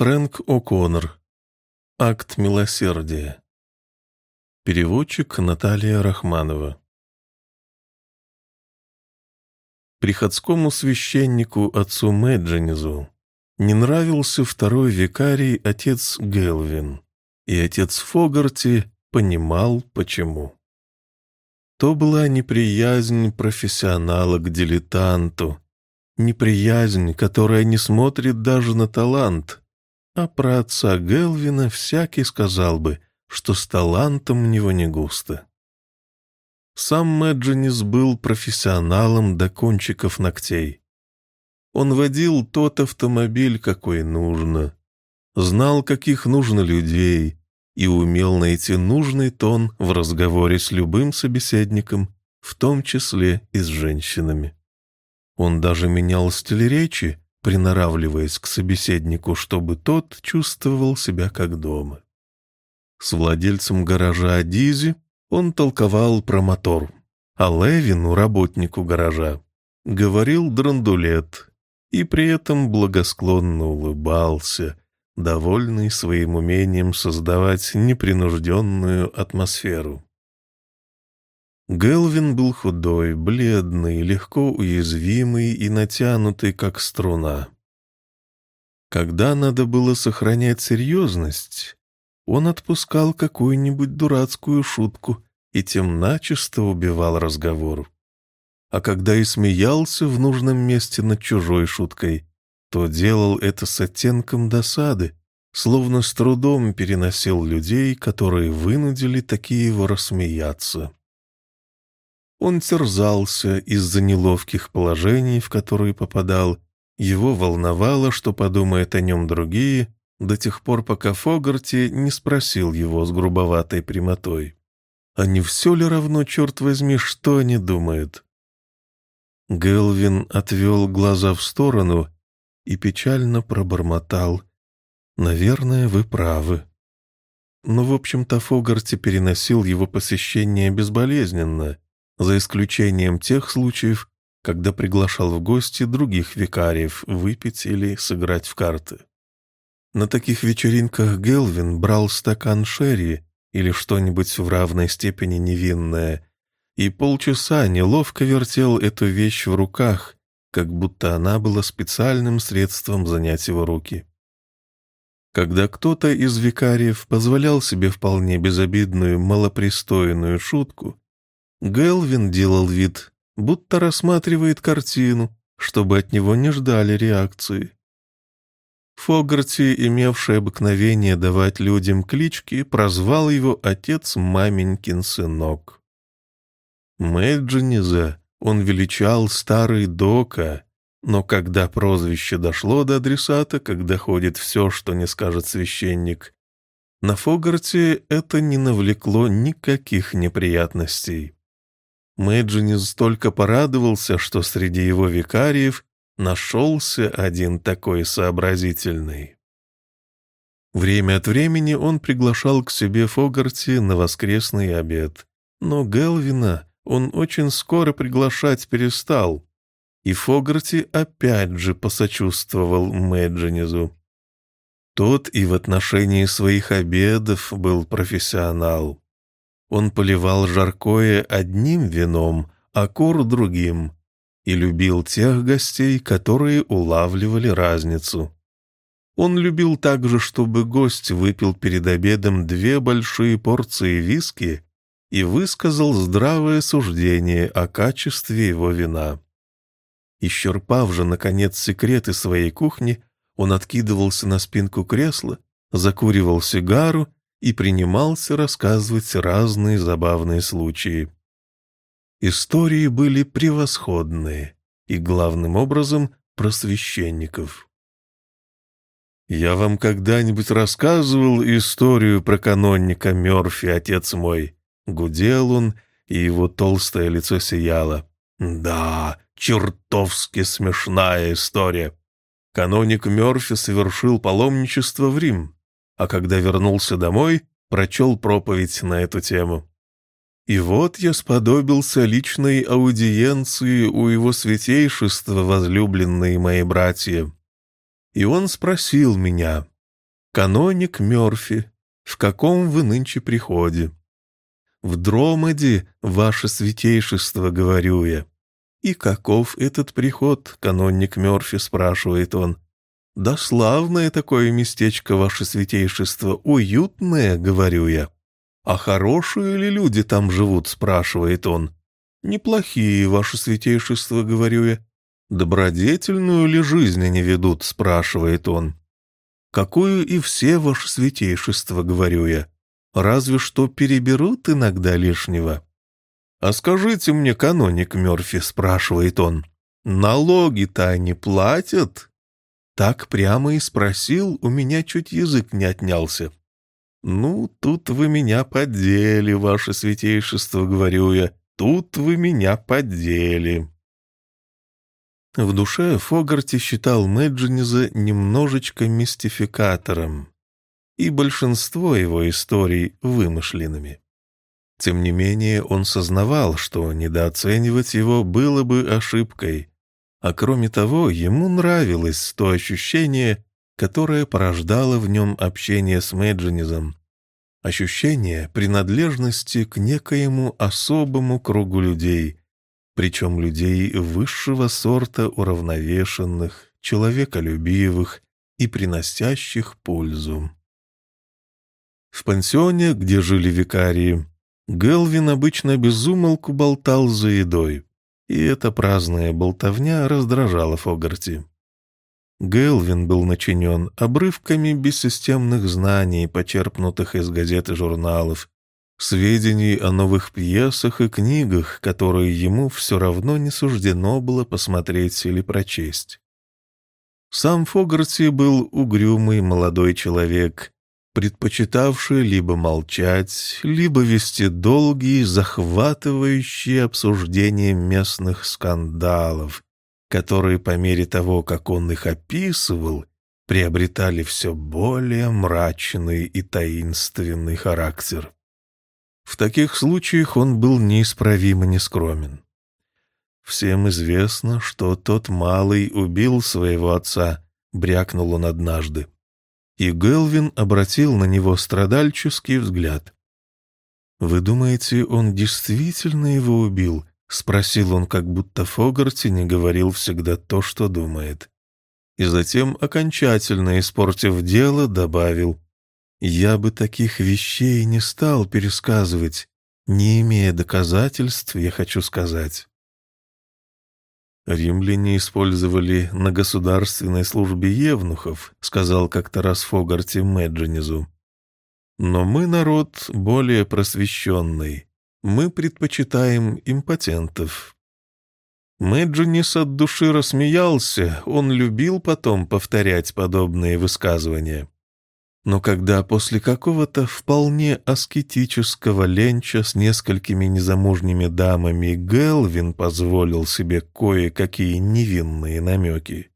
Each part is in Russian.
Фрэнк О'Коннор. Акт милосердия. Переводчик Наталья Рахманова. Приходскому священнику отцу Мэджинизу не нравился второй викарий отец Гелвин, и отец Фогарти понимал, почему. То была неприязнь профессионала к дилетанту, неприязнь, которая не смотрит даже на талант, а про отца Гелвина всякий сказал бы, что с талантом у него не густо. Сам Мэджинис был профессионалом до кончиков ногтей. Он водил тот автомобиль, какой нужно, знал, каких нужно людей, и умел найти нужный тон в разговоре с любым собеседником, в том числе и с женщинами. Он даже менял стиль речи, приноравливаясь к собеседнику, чтобы тот чувствовал себя как дома. С владельцем гаража Адизи он толковал про мотор, а Левину, работнику гаража, говорил драндулет и при этом благосклонно улыбался, довольный своим умением создавать непринужденную атмосферу. Гелвин был худой, бледный, легко уязвимый и натянутый, как струна. Когда надо было сохранять серьезность, он отпускал какую-нибудь дурацкую шутку и тем начисто убивал разговор. А когда и смеялся в нужном месте над чужой шуткой, то делал это с оттенком досады, словно с трудом переносил людей, которые вынудили такие его рассмеяться. Он терзался из-за неловких положений, в которые попадал. Его волновало, что подумают о нем другие, до тех пор, пока Фогарти не спросил его с грубоватой прямотой. «А не все ли равно, черт возьми, что они думают?» Гелвин отвел глаза в сторону и печально пробормотал. «Наверное, вы правы». Но, в общем-то, Фогарти переносил его посещение безболезненно за исключением тех случаев, когда приглашал в гости других викариев выпить или сыграть в карты. На таких вечеринках Гелвин брал стакан шерри или что-нибудь в равной степени невинное, и полчаса неловко вертел эту вещь в руках, как будто она была специальным средством занять его руки. Когда кто-то из викариев позволял себе вполне безобидную, малопристойную шутку, Гелвин делал вид, будто рассматривает картину, чтобы от него не ждали реакции. Фогарти, имевший обыкновение давать людям клички, прозвал его отец маменькин сынок. Мэджиниза он величал старый Дока, но когда прозвище дошло до адресата, когда ходит все, что не скажет священник, на Фогарти это не навлекло никаких неприятностей. Мэджинис столько порадовался, что среди его викариев нашелся один такой сообразительный. Время от времени он приглашал к себе Фогарти на воскресный обед, но Гелвина он очень скоро приглашать перестал, и Фогарти опять же посочувствовал Мэджинизу. Тот и в отношении своих обедов был профессионал. Он поливал жаркое одним вином, а кур другим, и любил тех гостей, которые улавливали разницу. Он любил также, чтобы гость выпил перед обедом две большие порции виски и высказал здравое суждение о качестве его вина. Исчерпав же, наконец, секреты своей кухни, он откидывался на спинку кресла, закуривал сигару и принимался рассказывать разные забавные случаи. Истории были превосходные и, главным образом, про священников. «Я вам когда-нибудь рассказывал историю про канонника Мёрфи, отец мой?» Гудел он, и его толстое лицо сияло. «Да, чертовски смешная история. Каноник Мёрфи совершил паломничество в Рим а когда вернулся домой, прочел проповедь на эту тему. И вот я сподобился личной аудиенции у его святейшества, возлюбленные мои братья. И он спросил меня, «Каноник Мерфи, в каком вы нынче приходе?» «В Дромаде, ваше святейшество, — говорю я». «И каков этот приход?» — каноник Мерфи?» спрашивает он. «Да славное такое местечко, ваше святейшество, уютное», — говорю я. «А хорошие ли люди там живут?» — спрашивает он. «Неплохие, ваше святейшество», — говорю я. «Добродетельную ли жизнь они ведут?» — спрашивает он. «Какую и все, ваше святейшество», — говорю я. «Разве что переберут иногда лишнего». «А скажите мне, каноник Мерфи, — спрашивает он, — «налоги-то они платят?» так прямо и спросил, у меня чуть язык не отнялся. «Ну, тут вы меня поддели, ваше святейшество», — говорю я, — «тут вы меня поддели». В душе Фогарти считал Мэджиниза немножечко мистификатором, и большинство его историй вымышленными. Тем не менее, он сознавал, что недооценивать его было бы ошибкой, а кроме того, ему нравилось то ощущение, которое порождало в нем общение с Мэджинизом. Ощущение принадлежности к некоему особому кругу людей, причем людей высшего сорта уравновешенных, человеколюбивых и приносящих пользу. В пансионе, где жили викарии, Гелвин обычно безумолку болтал за едой и эта праздная болтовня раздражала Фогарти. Гелвин был начинен обрывками бессистемных знаний, почерпнутых из газет и журналов, сведений о новых пьесах и книгах, которые ему все равно не суждено было посмотреть или прочесть. Сам Фогарти был угрюмый молодой человек, предпочитавшие либо молчать, либо вести долгие, захватывающие обсуждения местных скандалов, которые по мере того, как он их описывал, приобретали все более мрачный и таинственный характер. В таких случаях он был неисправимо нескромен. Всем известно, что тот малый убил своего отца, брякнул он однажды и Гелвин обратил на него страдальческий взгляд. «Вы думаете, он действительно его убил?» — спросил он, как будто Фогарти не говорил всегда то, что думает. И затем, окончательно испортив дело, добавил, «Я бы таких вещей не стал пересказывать, не имея доказательств, я хочу сказать». Римляне использовали на государственной службе евнухов, сказал как-то раз Фогарти Меджинизу. Но мы народ более просвещенный. Мы предпочитаем импотентов. Меджинис от души рассмеялся, он любил потом повторять подобные высказывания. Но когда после какого-то вполне аскетического ленча с несколькими незамужними дамами Гелвин позволил себе кое-какие невинные намеки,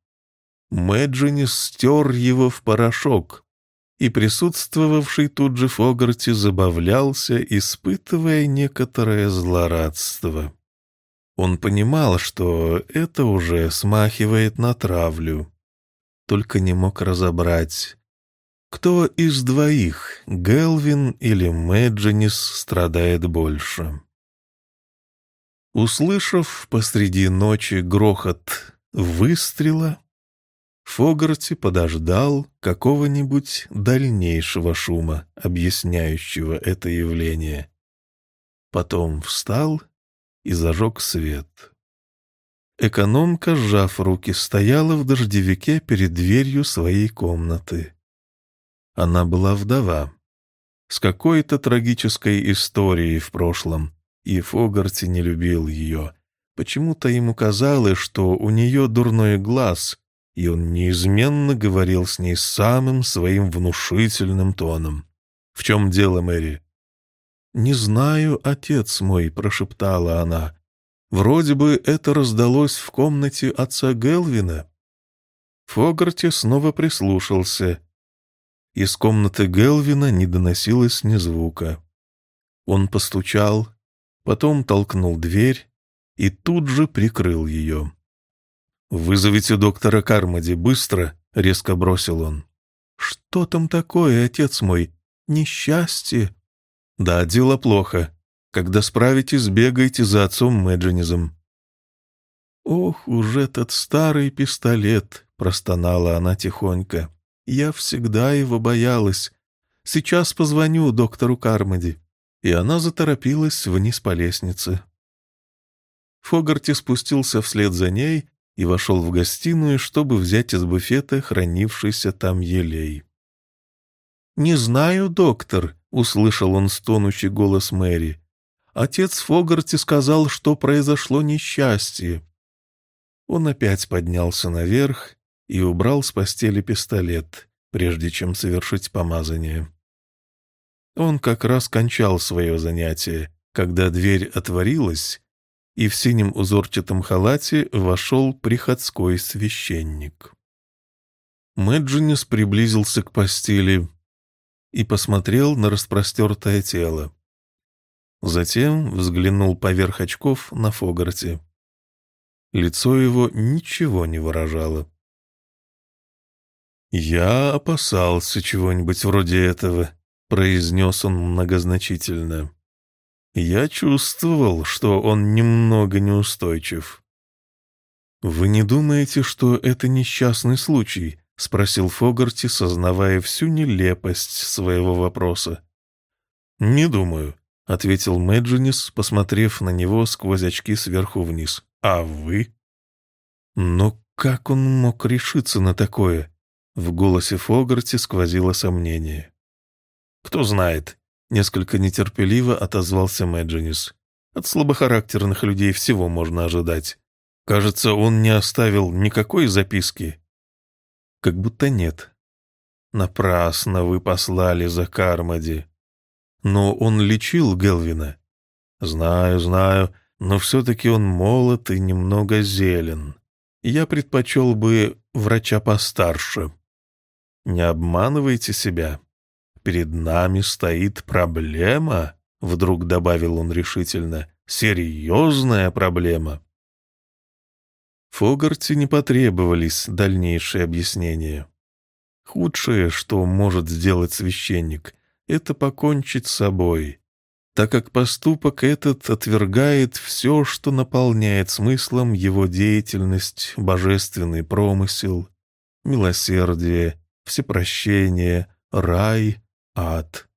Мэджинис стер его в порошок, и присутствовавший тут же Фогарти забавлялся, испытывая некоторое злорадство. Он понимал, что это уже смахивает на травлю, только не мог разобрать, кто из двоих, Гелвин или Мэджинис, страдает больше? Услышав посреди ночи грохот выстрела, Фогарти подождал какого-нибудь дальнейшего шума, объясняющего это явление. Потом встал и зажег свет. Экономка, сжав руки, стояла в дождевике перед дверью своей комнаты. Она была вдова. С какой-то трагической историей в прошлом, и Фогарти не любил ее. Почему-то ему казалось, что у нее дурной глаз, и он неизменно говорил с ней самым своим внушительным тоном. «В чем дело, Мэри?» «Не знаю, отец мой», — прошептала она. «Вроде бы это раздалось в комнате отца Гелвина». Фогарти снова прислушался. Из комнаты Гелвина не доносилось ни звука. Он постучал, потом толкнул дверь и тут же прикрыл ее. «Вызовите доктора Кармади быстро!» — резко бросил он. «Что там такое, отец мой? Несчастье?» «Да, дело плохо. Когда справитесь, бегайте за отцом Мэджинизом». «Ох уж этот старый пистолет!» — простонала она тихонько. Я всегда его боялась. Сейчас позвоню доктору Кармоди». И она заторопилась вниз по лестнице. Фогарти спустился вслед за ней и вошел в гостиную, чтобы взять из буфета хранившийся там елей. «Не знаю, доктор», — услышал он стонущий голос Мэри. «Отец Фогарти сказал, что произошло несчастье». Он опять поднялся наверх и убрал с постели пистолет, прежде чем совершить помазание. Он как раз кончал свое занятие, когда дверь отворилась, и в синем узорчатом халате вошел приходской священник. Мэджинис приблизился к постели и посмотрел на распростертое тело. Затем взглянул поверх очков на Фогарти. Лицо его ничего не выражало. «Я опасался чего-нибудь вроде этого», — произнес он многозначительно. «Я чувствовал, что он немного неустойчив». «Вы не думаете, что это несчастный случай?» — спросил Фогарти, сознавая всю нелепость своего вопроса. «Не думаю», — ответил Мэджинис, посмотрев на него сквозь очки сверху вниз. «А вы?» «Но как он мог решиться на такое?» В голосе Фогарти сквозило сомнение. «Кто знает?» — несколько нетерпеливо отозвался Мэджинис. «От слабохарактерных людей всего можно ожидать. Кажется, он не оставил никакой записки». «Как будто нет». «Напрасно вы послали за Кармади. Но он лечил Гелвина». «Знаю, знаю, но все-таки он молод и немного зелен. Я предпочел бы врача постарше». Не обманывайте себя. Перед нами стоит проблема, вдруг добавил он решительно. Серьезная проблема. Фогарти не потребовались дальнейшие объяснения. Худшее, что может сделать священник, это покончить с собой, так как поступок этот отвергает все, что наполняет смыслом его деятельность, божественный промысел, милосердие всепрощение, рай, ад.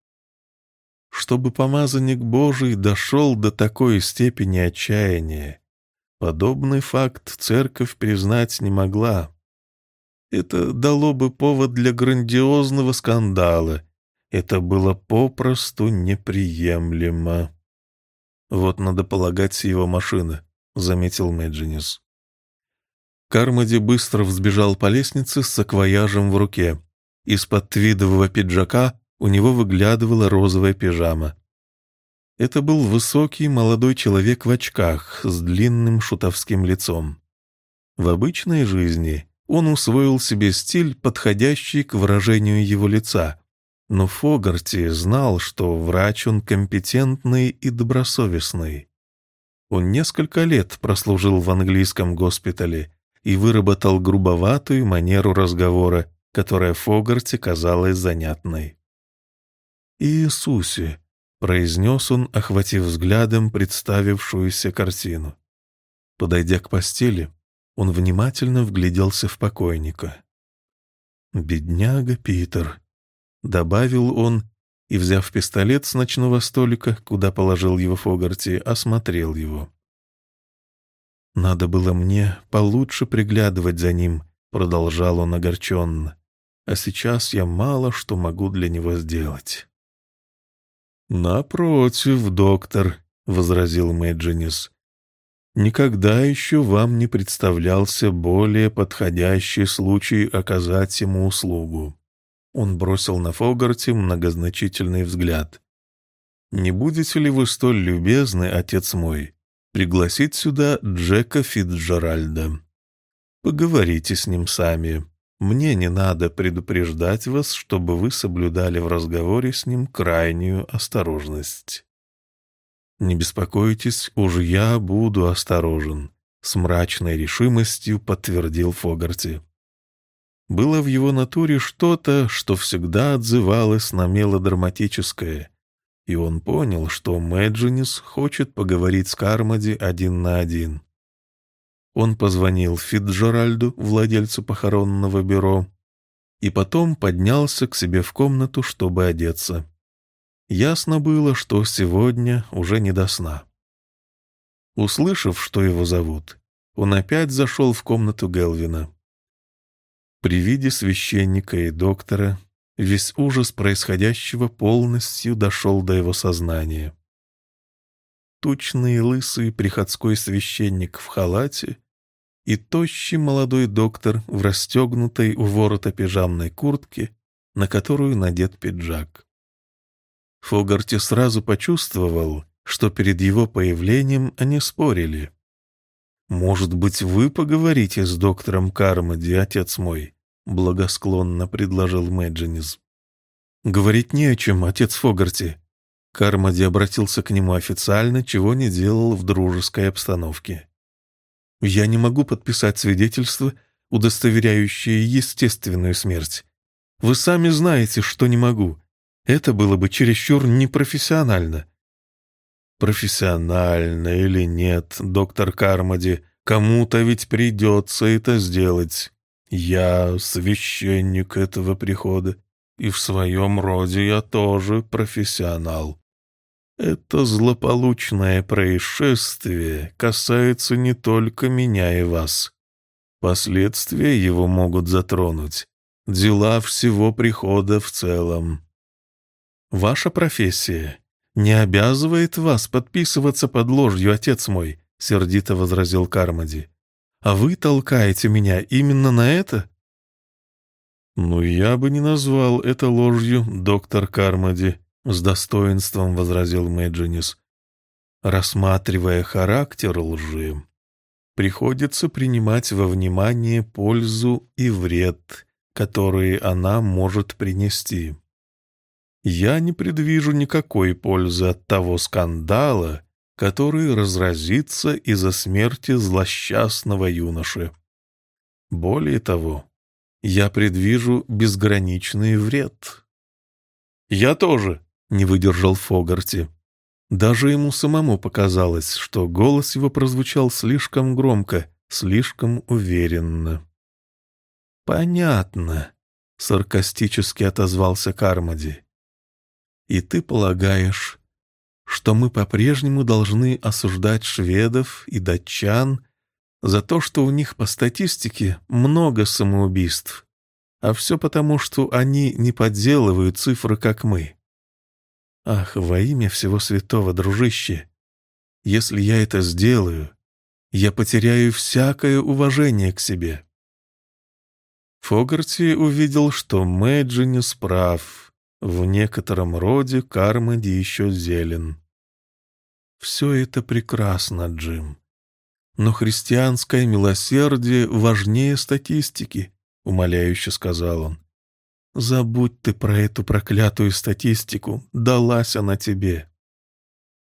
Чтобы помазанник Божий дошел до такой степени отчаяния, подобный факт церковь признать не могла. Это дало бы повод для грандиозного скандала. Это было попросту неприемлемо. «Вот надо полагать его машины, — заметил Меджинис. Кармади быстро взбежал по лестнице с саквояжем в руке. Из-под твидового пиджака у него выглядывала розовая пижама. Это был высокий молодой человек в очках с длинным шутовским лицом. В обычной жизни он усвоил себе стиль, подходящий к выражению его лица, но Фогарти знал, что врач он компетентный и добросовестный. Он несколько лет прослужил в английском госпитале и выработал грубоватую манеру разговора, которая Фогарте казалась занятной. «Иисусе!» — произнес он, охватив взглядом представившуюся картину. Подойдя к постели, он внимательно вгляделся в покойника. «Бедняга Питер!» — добавил он, и, взяв пистолет с ночного столика, куда положил его Фогарти, осмотрел его. «Надо было мне получше приглядывать за ним», — продолжал он огорченно. «А сейчас я мало что могу для него сделать». «Напротив, доктор», — возразил Мэджинис. «Никогда еще вам не представлялся более подходящий случай оказать ему услугу». Он бросил на Фогарти многозначительный взгляд. «Не будете ли вы столь любезны, отец мой?» пригласить сюда Джека Фитджеральда. Поговорите с ним сами. Мне не надо предупреждать вас, чтобы вы соблюдали в разговоре с ним крайнюю осторожность. Не беспокойтесь, уж я буду осторожен, с мрачной решимостью подтвердил Фогарти. Было в его натуре что-то, что всегда отзывалось на мелодраматическое, и он понял, что Мэджинис хочет поговорить с Кармоди один на один. Он позвонил Фитджеральду, владельцу похоронного бюро, и потом поднялся к себе в комнату, чтобы одеться. Ясно было, что сегодня уже не до сна. Услышав, что его зовут, он опять зашел в комнату Гелвина. При виде священника и доктора Весь ужас происходящего полностью дошел до его сознания. Тучный лысый приходской священник в халате и тощий молодой доктор в расстегнутой у ворота пижамной куртке, на которую надет пиджак. Фогарти сразу почувствовал, что перед его появлением они спорили. «Может быть, вы поговорите с доктором Кармоди, отец мой?» — благосклонно предложил Мэджинис. «Говорить не о чем, отец Фогарти». Кармади обратился к нему официально, чего не делал в дружеской обстановке. «Я не могу подписать свидетельство, удостоверяющее естественную смерть. Вы сами знаете, что не могу. Это было бы чересчур непрофессионально». «Профессионально или нет, доктор Кармади, кому-то ведь придется это сделать». Я священник этого прихода, и в своем роде я тоже профессионал. Это злополучное происшествие касается не только меня и вас. Последствия его могут затронуть. Дела всего прихода в целом. Ваша профессия не обязывает вас подписываться под ложью, отец мой, сердито возразил Кармади. А вы толкаете меня именно на это?» «Ну, я бы не назвал это ложью, доктор Кармоди», — с достоинством возразил Мэджинис, рассматривая характер лжи. «Приходится принимать во внимание пользу и вред, которые она может принести. Я не предвижу никакой пользы от того скандала, который разразится из-за смерти злосчастного юноши. Более того, я предвижу безграничный вред. «Я тоже», — не выдержал Фогарти. Даже ему самому показалось, что голос его прозвучал слишком громко, слишком уверенно. «Понятно», — саркастически отозвался Кармади. «И ты полагаешь, что мы по-прежнему должны осуждать шведов и датчан за то, что у них по статистике много самоубийств, а все потому, что они не подделывают цифры, как мы. Ах, во имя всего святого, дружище, если я это сделаю, я потеряю всякое уважение к себе. Фогарти увидел, что Мэджи не справ, в некотором роде Кармади еще зелен. Все это прекрасно, Джим. Но христианское милосердие важнее статистики, умоляюще сказал он. Забудь ты про эту проклятую статистику, далась она тебе.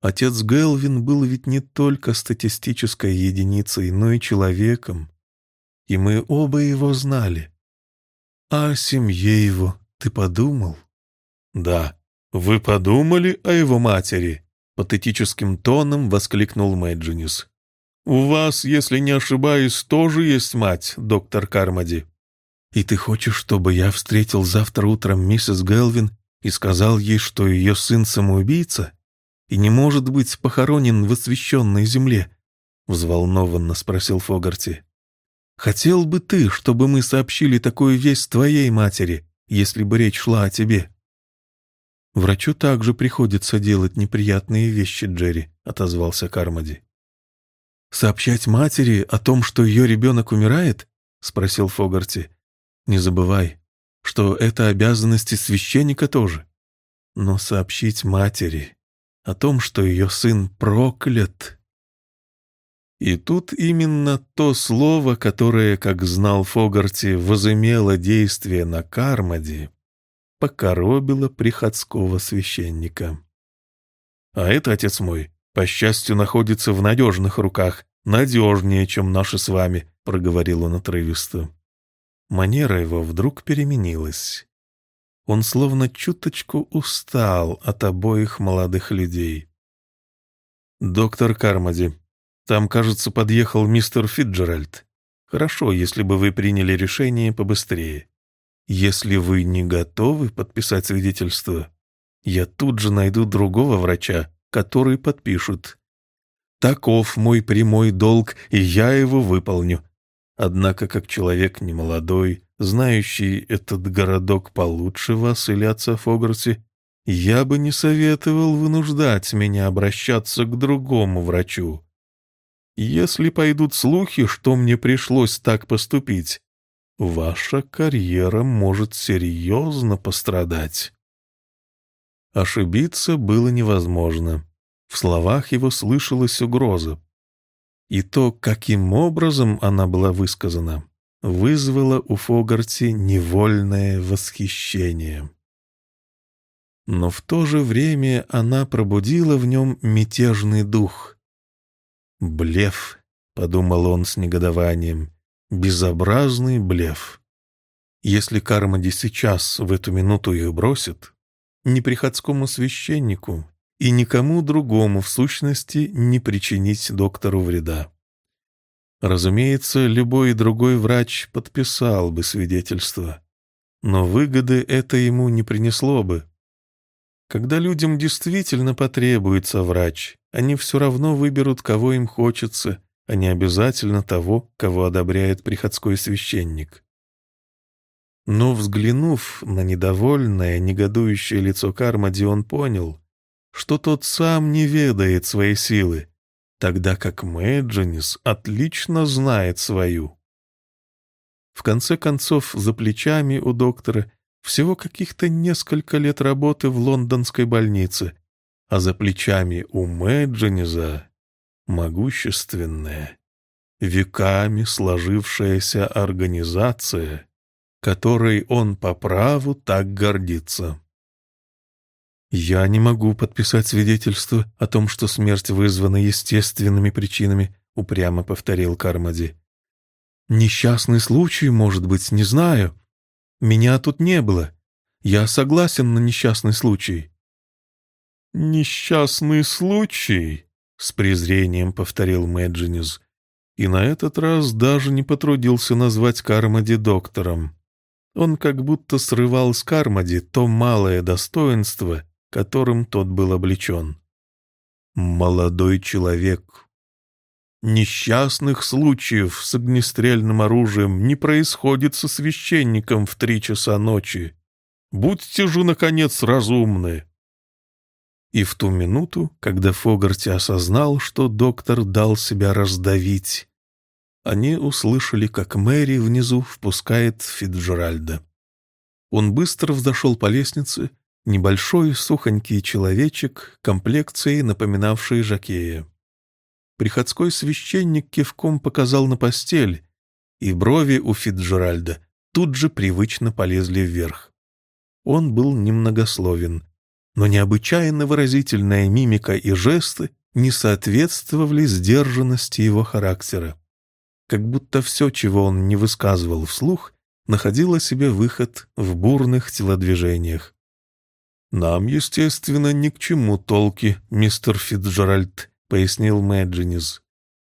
Отец Гелвин был ведь не только статистической единицей, но и человеком. И мы оба его знали. А о семье его ты подумал? «Да». «Вы подумали о его матери?» — патетическим тоном воскликнул Мэджинис. «У вас, если не ошибаюсь, тоже есть мать, доктор Кармади. «И ты хочешь, чтобы я встретил завтра утром миссис Гелвин и сказал ей, что ее сын самоубийца и не может быть похоронен в освященной земле?» — взволнованно спросил Фогарти. «Хотел бы ты, чтобы мы сообщили такую весть твоей матери, если бы речь шла о тебе?» «Врачу также приходится делать неприятные вещи, Джерри», — отозвался Кармоди. «Сообщать матери о том, что ее ребенок умирает?» — спросил Фогарти. «Не забывай, что это обязанности священника тоже. Но сообщить матери о том, что ее сын проклят...» И тут именно то слово, которое, как знал Фогарти, возымело действие на Кармоди, покоробило приходского священника. «А это, отец мой, по счастью, находится в надежных руках, надежнее, чем наши с вами», — проговорил он отрывисто. Манера его вдруг переменилась. Он словно чуточку устал от обоих молодых людей. «Доктор Кармади, там, кажется, подъехал мистер Фиджеральд. Хорошо, если бы вы приняли решение побыстрее. Если вы не готовы подписать свидетельство, я тут же найду другого врача, который подпишет. Таков мой прямой долг, и я его выполню. Однако, как человек немолодой, знающий этот городок получше вас или отца Фогарти, я бы не советовал вынуждать меня обращаться к другому врачу. Если пойдут слухи, что мне пришлось так поступить, ваша карьера может серьезно пострадать. Ошибиться было невозможно. В словах его слышалась угроза. И то, каким образом она была высказана, вызвало у Фогарти невольное восхищение. Но в то же время она пробудила в нем мятежный дух. «Блеф», — подумал он с негодованием, Безобразный блеф. Если Кармади сейчас, в эту минуту их бросит, ни приходскому священнику и никому другому, в сущности, не причинить доктору вреда. Разумеется, любой другой врач подписал бы свидетельство, но выгоды это ему не принесло бы. Когда людям действительно потребуется врач, они все равно выберут, кого им хочется, а не обязательно того, кого одобряет приходской священник. Но взглянув на недовольное, негодующее лицо Кармади, он понял, что тот сам не ведает своей силы, тогда как Мэджинис отлично знает свою. В конце концов, за плечами у доктора всего каких-то несколько лет работы в лондонской больнице, а за плечами у Мэджиниза могущественная, веками сложившаяся организация, которой он по праву так гордится. Я не могу подписать свидетельство о том, что смерть вызвана естественными причинами, упрямо повторил Кармади. Несчастный случай, может быть, не знаю. Меня тут не было. Я согласен на несчастный случай. Несчастный случай? — с презрением повторил Мэджинис. И на этот раз даже не потрудился назвать Кармади доктором. Он как будто срывал с Кармади то малое достоинство, которым тот был облечен. «Молодой человек», Несчастных случаев с огнестрельным оружием не происходит со священником в три часа ночи. Будьте же, наконец, разумны. И в ту минуту, когда Фогарти осознал, что доктор дал себя раздавить, они услышали, как Мэри внизу впускает Фиджеральда. Он быстро взошел по лестнице, небольшой сухонький человечек, комплекцией напоминавший жакея. Приходской священник кивком показал на постель, и брови у Фиджеральда тут же привычно полезли вверх. Он был немногословен, но необычайно выразительная мимика и жесты не соответствовали сдержанности его характера. Как будто все, чего он не высказывал вслух, находило себе выход в бурных телодвижениях. «Нам, естественно, ни к чему толки, мистер Фитджеральд», — пояснил Мэджинис.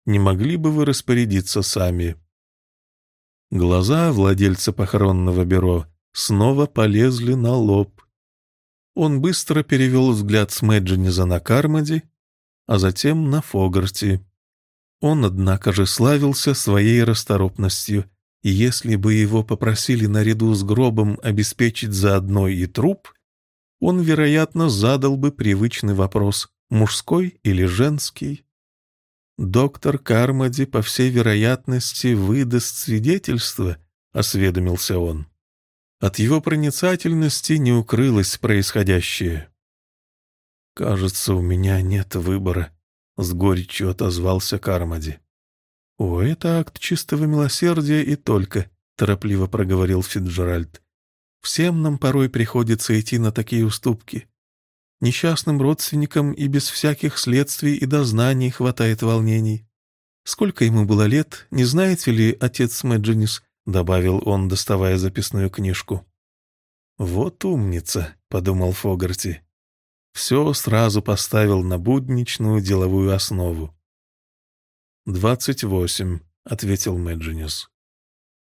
«Не могли бы вы распорядиться сами?» Глаза владельца похоронного бюро снова полезли на лоб. Он быстро перевел взгляд с Мэджиниза на Кармади, а затем на Фогарти. Он, однако же, славился своей расторопностью, и если бы его попросили наряду с гробом обеспечить заодно и труп, он, вероятно, задал бы привычный вопрос «мужской или женский?». «Доктор Кармади, по всей вероятности, выдаст свидетельство», — осведомился он. От его проницательности не укрылось происходящее. «Кажется, у меня нет выбора», — с горечью отозвался Кармади. «О, это акт чистого милосердия и только», — торопливо проговорил Фиджеральд. «Всем нам порой приходится идти на такие уступки. Несчастным родственникам и без всяких следствий и дознаний хватает волнений. Сколько ему было лет, не знаете ли, отец Мэджинис?» — добавил он, доставая записную книжку. «Вот умница», — подумал Фогарти. Все сразу поставил на будничную деловую основу. «Двадцать восемь», — ответил Мэджинис.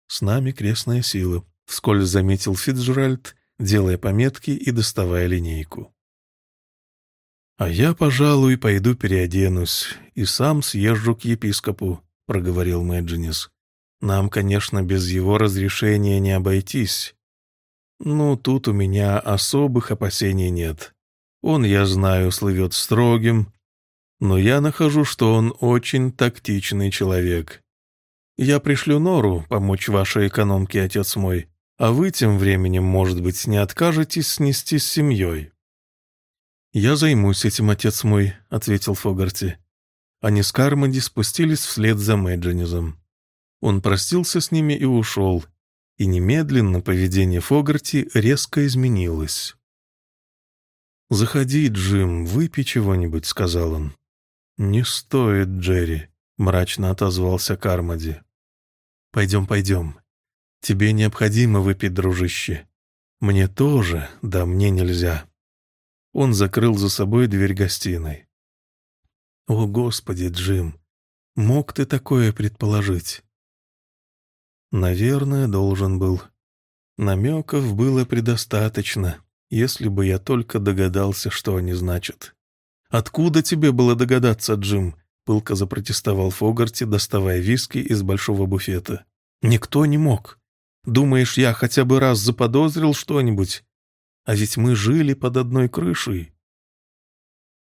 «С нами крестная сила», — вскользь заметил Фитджеральд, делая пометки и доставая линейку. «А я, пожалуй, пойду переоденусь и сам съезжу к епископу», — проговорил Мэджинис. Нам, конечно, без его разрешения не обойтись. Ну, тут у меня особых опасений нет. Он, я знаю, слывет строгим, но я нахожу, что он очень тактичный человек. Я пришлю Нору помочь вашей экономке, отец мой, а вы тем временем, может быть, не откажетесь снести с семьей». «Я займусь этим, отец мой», — ответил Фогарти. Они с Кармоди спустились вслед за Мэджинизом. Он простился с ними и ушел, и немедленно поведение Фогарти резко изменилось. «Заходи, Джим, выпей чего-нибудь», — сказал он. «Не стоит, Джерри», — мрачно отозвался Кармади. «Пойдем, пойдем. Тебе необходимо выпить, дружище. Мне тоже, да мне нельзя». Он закрыл за собой дверь гостиной. «О, Господи, Джим, мог ты такое предположить? Наверное, должен был. Намеков было предостаточно, если бы я только догадался, что они значат. «Откуда тебе было догадаться, Джим?» — пылко запротестовал Фогарти, доставая виски из большого буфета. «Никто не мог. Думаешь, я хотя бы раз заподозрил что-нибудь? А ведь мы жили под одной крышей».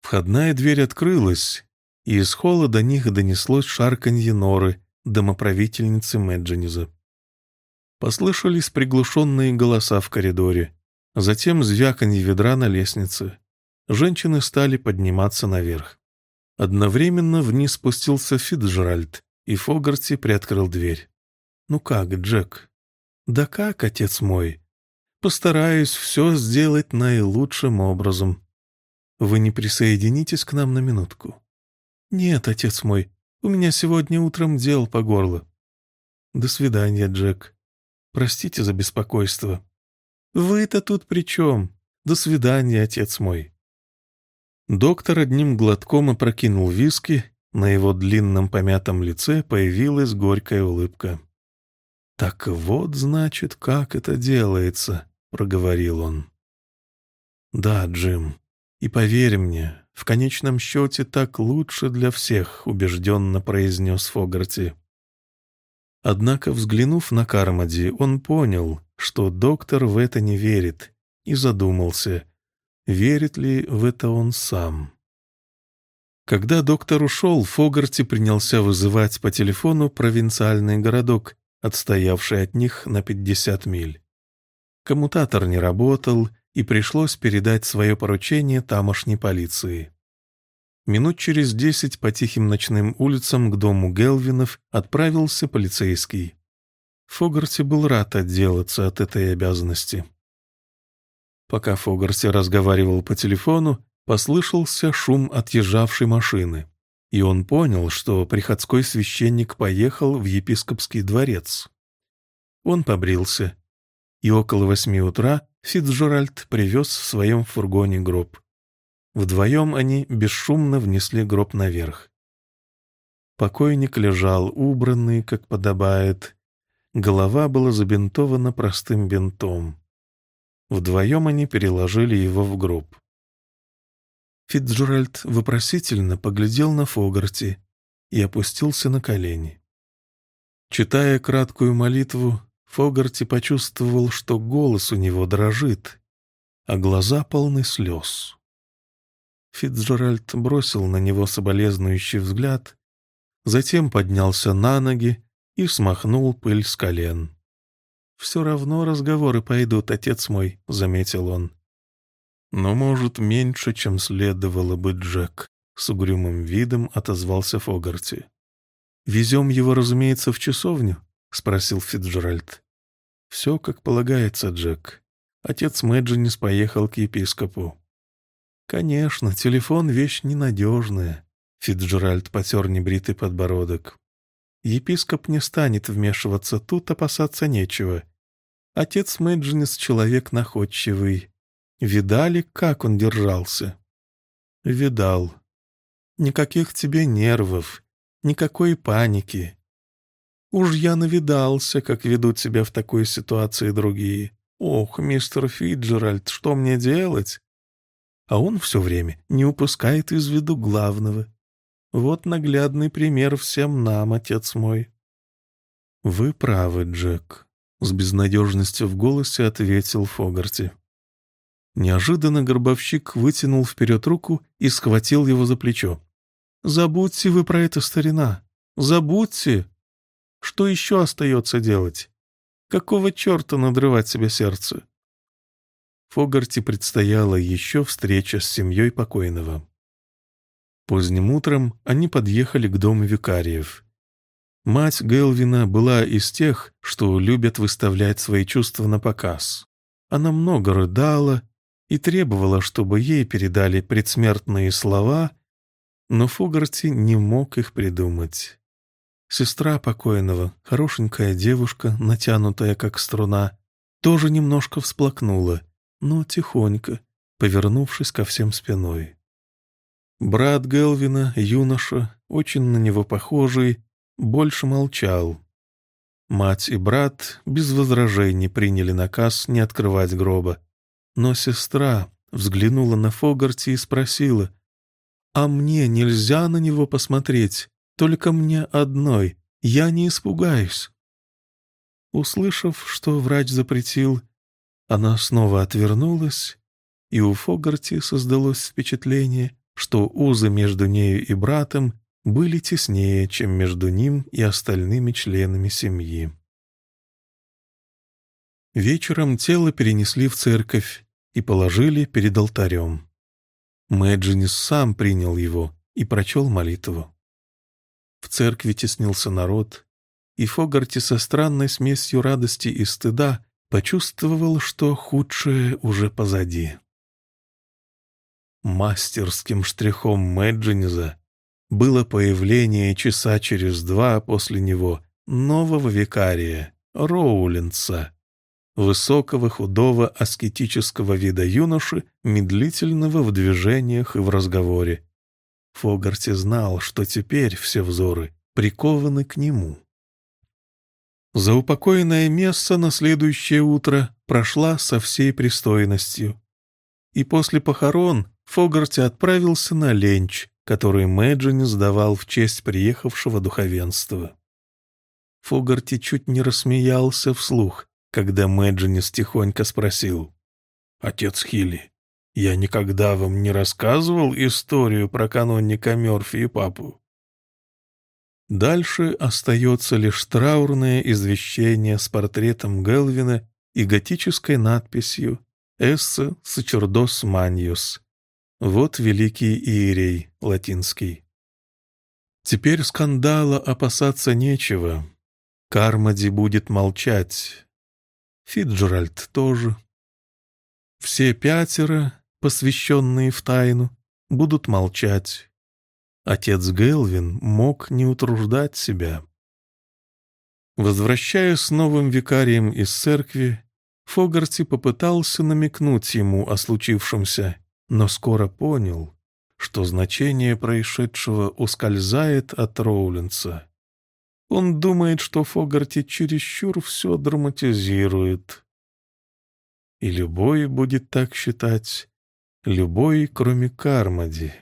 Входная дверь открылась, и из холла до них донеслось шарканье норы, домоправительницы Мэджиниза. Послышались приглушенные голоса в коридоре, затем звяканье ведра на лестнице. Женщины стали подниматься наверх. Одновременно вниз спустился Фиджеральд, и Фогарти приоткрыл дверь. «Ну как, Джек?» «Да как, отец мой?» «Постараюсь все сделать наилучшим образом». «Вы не присоединитесь к нам на минутку?» «Нет, отец мой, у меня сегодня утром дел по горло. До свидания, Джек. Простите за беспокойство. Вы-то тут при чем? До свидания, отец мой. Доктор одним глотком опрокинул виски, на его длинном помятом лице появилась горькая улыбка. «Так вот, значит, как это делается», — проговорил он. «Да, Джим, «И поверь мне, в конечном счете так лучше для всех», — убежденно произнес Фогарти. Однако, взглянув на Кармади, он понял, что доктор в это не верит, и задумался, верит ли в это он сам. Когда доктор ушел, Фогарти принялся вызывать по телефону провинциальный городок, отстоявший от них на 50 миль. Коммутатор не работал, и пришлось передать свое поручение тамошней полиции. Минут через десять по тихим ночным улицам к дому Гелвинов отправился полицейский. Фогарти был рад отделаться от этой обязанности. Пока Фогарти разговаривал по телефону, послышался шум отъезжавшей машины, и он понял, что приходской священник поехал в епископский дворец. Он побрился, и около восьми утра Фицджеральд привез в своем фургоне гроб. Вдвоем они бесшумно внесли гроб наверх. Покойник лежал, убранный, как подобает. Голова была забинтована простым бинтом. Вдвоем они переложили его в гроб. Фитджеральд вопросительно поглядел на Фогарти и опустился на колени. Читая краткую молитву, Фогарти почувствовал, что голос у него дрожит, а глаза полны слез. Фитцжеральд бросил на него соболезнующий взгляд, затем поднялся на ноги и смахнул пыль с колен. «Все равно разговоры пойдут, отец мой», — заметил он. «Но, может, меньше, чем следовало бы, Джек», — с угрюмым видом отозвался Фогарти. «Везем его, разумеется, в часовню», — спросил Фитджеральд. «Все как полагается, Джек. Отец Мэджинис поехал к епископу». «Конечно, телефон — вещь ненадежная», — Фитджеральд потер небритый подбородок. «Епископ не станет вмешиваться, тут опасаться нечего. Отец Мэджинис — человек находчивый. Видали, как он держался?» «Видал. Никаких тебе нервов, никакой паники. Уж я навидался, как ведут себя в такой ситуации другие. Ох, мистер Фиджеральд, что мне делать? А он все время не упускает из виду главного. Вот наглядный пример всем нам, отец мой. Вы правы, Джек, — с безнадежностью в голосе ответил Фогарти. Неожиданно гробовщик вытянул вперед руку и схватил его за плечо. «Забудьте вы про это, старина! Забудьте!» Что еще остается делать? Какого черта надрывать себе сердце? Фогарти предстояла еще встреча с семьей покойного. Поздним утром они подъехали к дому викариев. Мать Гелвина была из тех, что любят выставлять свои чувства на показ. Она много рыдала и требовала, чтобы ей передали предсмертные слова, но Фогарти не мог их придумать. Сестра покойного, хорошенькая девушка, натянутая как струна, тоже немножко всплакнула, но тихонько, повернувшись ко всем спиной. Брат Гелвина, юноша, очень на него похожий, больше молчал. Мать и брат без возражений приняли наказ не открывать гроба. Но сестра взглянула на Фогарти и спросила, «А мне нельзя на него посмотреть?» Только мне одной. Я не испугаюсь». Услышав, что врач запретил, она снова отвернулась, и у Фогарти создалось впечатление, что узы между нею и братом были теснее, чем между ним и остальными членами семьи. Вечером тело перенесли в церковь и положили перед алтарем. Мэджинис сам принял его и прочел молитву. В церкви теснился народ, и Фогарти со странной смесью радости и стыда почувствовал, что худшее уже позади. Мастерским штрихом Мэджиниза было появление часа через два после него нового викария, Роулинса, высокого, худого, аскетического вида юноши, медлительного в движениях и в разговоре, Фогарти знал, что теперь все взоры прикованы к нему. За упокоенное место на следующее утро прошла со всей пристойностью. И после похорон Фогарти отправился на ленч, который Мэджин сдавал в честь приехавшего духовенства. Фогарти чуть не рассмеялся вслух, когда Мэджинис тихонько спросил. «Отец Хилли, я никогда вам не рассказывал историю про канонника Мерфи и папу. Дальше остается лишь траурное извещение с портретом Гелвина и готической надписью «Эссе сачердос маньюс». Вот великий Иерей, латинский. Теперь скандала опасаться нечего. Кармади будет молчать. Фиджеральд тоже. Все пятеро посвященные в тайну, будут молчать. Отец Гелвин мог не утруждать себя. Возвращаясь с новым викарием из церкви, Фогарти попытался намекнуть ему о случившемся, но скоро понял, что значение происшедшего ускользает от Роулинса. Он думает, что Фогарти чересчур все драматизирует. И любой будет так считать, любой, кроме Кармади.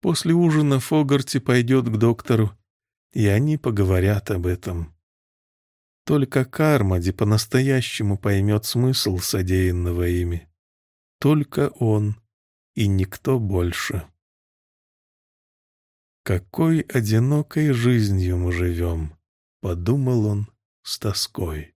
После ужина Фогарти пойдет к доктору, и они поговорят об этом. Только Кармади по-настоящему поймет смысл содеянного ими. Только он и никто больше. «Какой одинокой жизнью мы живем», — подумал он с тоской.